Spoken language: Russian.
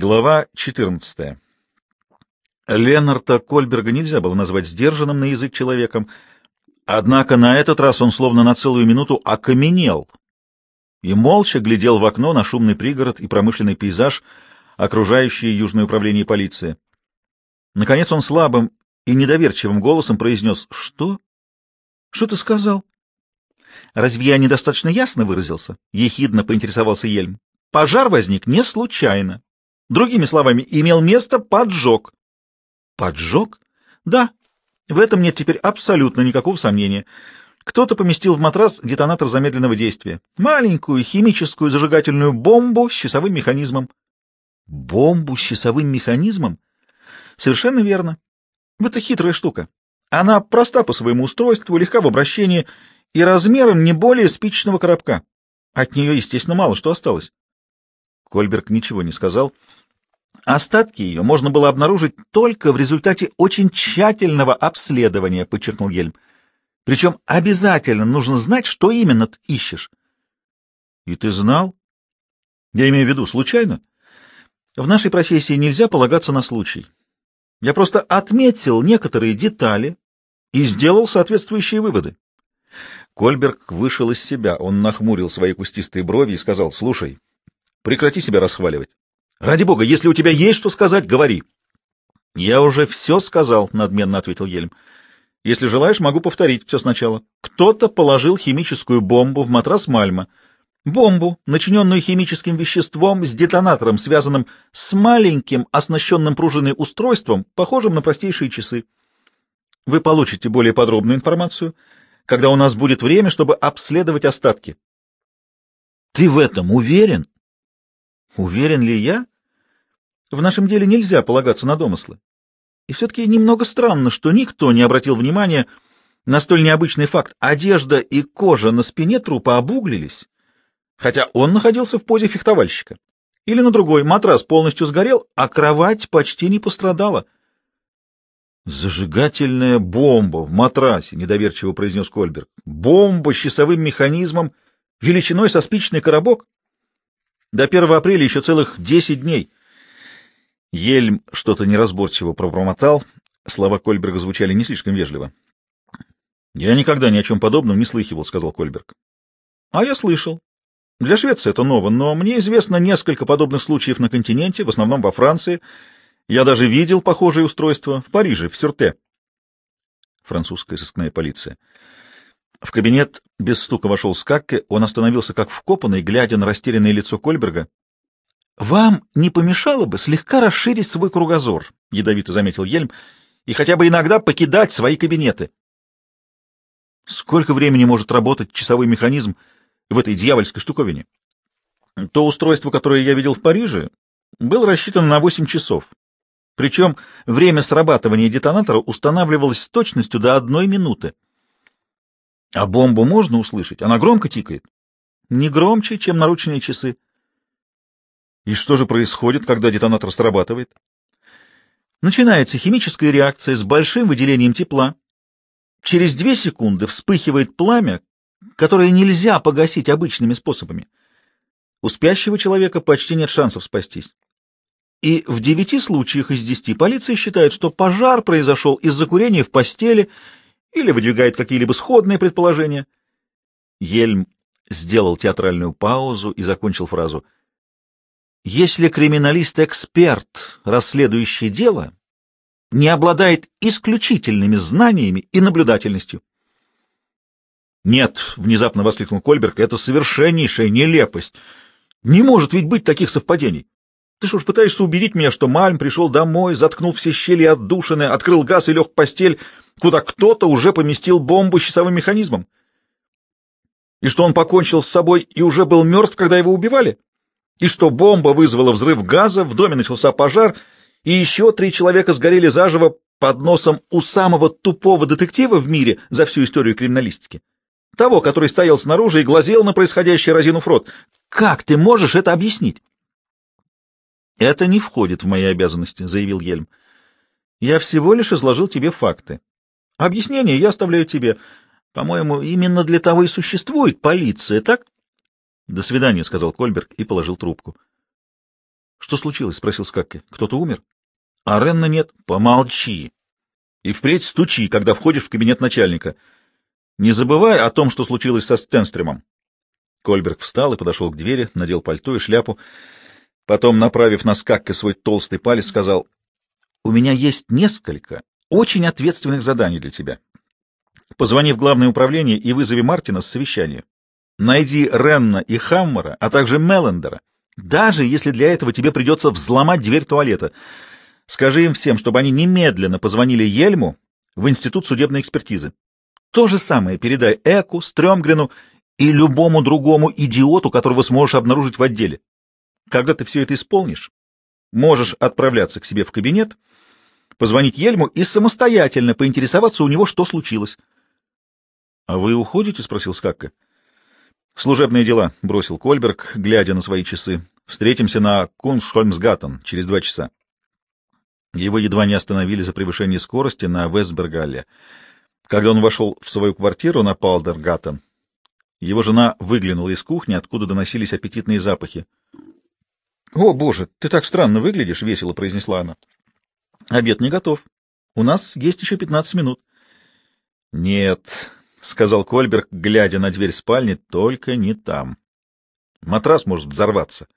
Глава 14. Ленарта Кольберга нельзя было назвать сдержанным на язык человеком, однако на этот раз он словно на целую минуту окаменел и молча глядел в окно на шумный пригород и промышленный пейзаж, окружающий Южное управление полиции. Наконец он слабым и недоверчивым голосом произнес «Что? Что ты сказал?» «Разве я недостаточно ясно выразился?» — ехидно поинтересовался Ельм. «Пожар возник не случайно. Другими словами, имел место поджог. Поджог? Да. В этом нет теперь абсолютно никакого сомнения. Кто-то поместил в матрас детонатор замедленного действия. Маленькую химическую зажигательную бомбу с часовым механизмом. Бомбу с часовым механизмом? Совершенно верно. Это хитрая штука. Она проста по своему устройству, легка в обращении и размером не более спичечного коробка. От нее, естественно, мало что осталось. Кольберг ничего не сказал. Остатки ее можно было обнаружить только в результате очень тщательного обследования, подчеркнул Гельм. Причем обязательно нужно знать, что именно ты ищешь. И ты знал? Я имею в виду, случайно? В нашей профессии нельзя полагаться на случай. Я просто отметил некоторые детали и сделал соответствующие выводы. Кольберг вышел из себя. Он нахмурил свои кустистые брови и сказал, «Слушай, прекрати себя расхваливать. Ради бога, если у тебя есть что сказать, говори. — Я уже все сказал, — надменно ответил Ельм. — Если желаешь, могу повторить все сначала. Кто-то положил химическую бомбу в матрас Мальма. Бомбу, начиненную химическим веществом с детонатором, связанным с маленьким, оснащенным пружиной устройством, похожим на простейшие часы. Вы получите более подробную информацию, когда у нас будет время, чтобы обследовать остатки. — Ты в этом уверен? Уверен ли я? В нашем деле нельзя полагаться на домыслы. И все-таки немного странно, что никто не обратил внимания на столь необычный факт. Одежда и кожа на спине трупа обуглились, хотя он находился в позе фехтовальщика. Или на другой, матрас полностью сгорел, а кровать почти не пострадала. «Зажигательная бомба в матрасе», — недоверчиво произнес Кольберг. «Бомба с часовым механизмом, величиной со спичный коробок?» До 1 апреля еще целых 10 дней. Ельм что-то неразборчиво пробормотал. Слова Кольберга звучали не слишком вежливо. «Я никогда ни о чем подобном не слыхивал», — сказал Кольберг. «А я слышал. Для Швеции это ново, но мне известно несколько подобных случаев на континенте, в основном во Франции. Я даже видел похожее устройство в Париже, в Сюрте». Французская сыскная полиция. В кабинет без стука вошел Скакке, он остановился как вкопанный, глядя на растерянное лицо Кольберга. — Вам не помешало бы слегка расширить свой кругозор, — ядовито заметил Ельм, — и хотя бы иногда покидать свои кабинеты. Сколько времени может работать часовой механизм в этой дьявольской штуковине? То устройство, которое я видел в Париже, было рассчитано на 8 часов. Причем время срабатывания детонатора устанавливалось с точностью до одной минуты. А бомбу можно услышать? Она громко тикает? Не громче, чем наручные часы. И что же происходит, когда детонатор срабатывает? Начинается химическая реакция с большим выделением тепла. Через две секунды вспыхивает пламя, которое нельзя погасить обычными способами. У спящего человека почти нет шансов спастись. И в девяти случаях из десяти полиция считает, что пожар произошел из-за курения в постели или выдвигает какие-либо сходные предположения. Ельм сделал театральную паузу и закончил фразу. Если криминалист-эксперт, расследующий дело, не обладает исключительными знаниями и наблюдательностью. «Нет», — внезапно воскликнул Кольберг, — «это совершеннейшая нелепость. Не может ведь быть таких совпадений. Ты что ж пытаешься убедить меня, что Мальм пришел домой, заткнул все щели отдушины, открыл газ и лег в постель, куда кто-то уже поместил бомбу с часовым механизмом? И что он покончил с собой и уже был мертв, когда его убивали? И что бомба вызвала взрыв газа, в доме начался пожар, и еще три человека сгорели заживо под носом у самого тупого детектива в мире за всю историю криминалистики? Того, который стоял снаружи и глазел на происходящее разинув рот. Как ты можешь это объяснить? «Это не входит в мои обязанности», — заявил Ельм. «Я всего лишь изложил тебе факты. Объяснение я оставляю тебе. По-моему, именно для того и существует полиция, так?» «До свидания», — сказал Кольберг и положил трубку. Что случилось? — спросил Скакки. — Кто-то умер? — А Ренна нет. — Помолчи. И впредь стучи, когда входишь в кабинет начальника. Не забывай о том, что случилось со Стенстремом. Кольберг встал и подошел к двери, надел пальто и шляпу. Потом, направив на Скакке свой толстый палец, сказал, — У меня есть несколько очень ответственных заданий для тебя. Позвони в главное управление и вызови Мартина с совещания. Найди Ренна и Хаммера, а также Меллендера, даже если для этого тебе придется взломать дверь туалета. Скажи им всем, чтобы они немедленно позвонили Ельму в Институт судебной экспертизы. То же самое передай Эку, Стрёмгрену и любому другому идиоту, которого сможешь обнаружить в отделе. Когда ты все это исполнишь, можешь отправляться к себе в кабинет, позвонить Ельму и самостоятельно поинтересоваться у него, что случилось. — А вы уходите? — спросил Скакка. — Служебные дела, — бросил Кольберг, глядя на свои часы. — Встретимся на Куншхольмсгаттен через два часа. Его едва не остановили за превышение скорости на Вестбергалле. Когда он вошел в свою квартиру на Палдергаттен, его жена выглянула из кухни, откуда доносились аппетитные запахи. — О, боже, ты так странно выглядишь, — весело произнесла она. — Обед не готов. У нас есть еще пятнадцать минут. — Нет, — сказал Кольберг, глядя на дверь спальни, — только не там. Матрас может взорваться.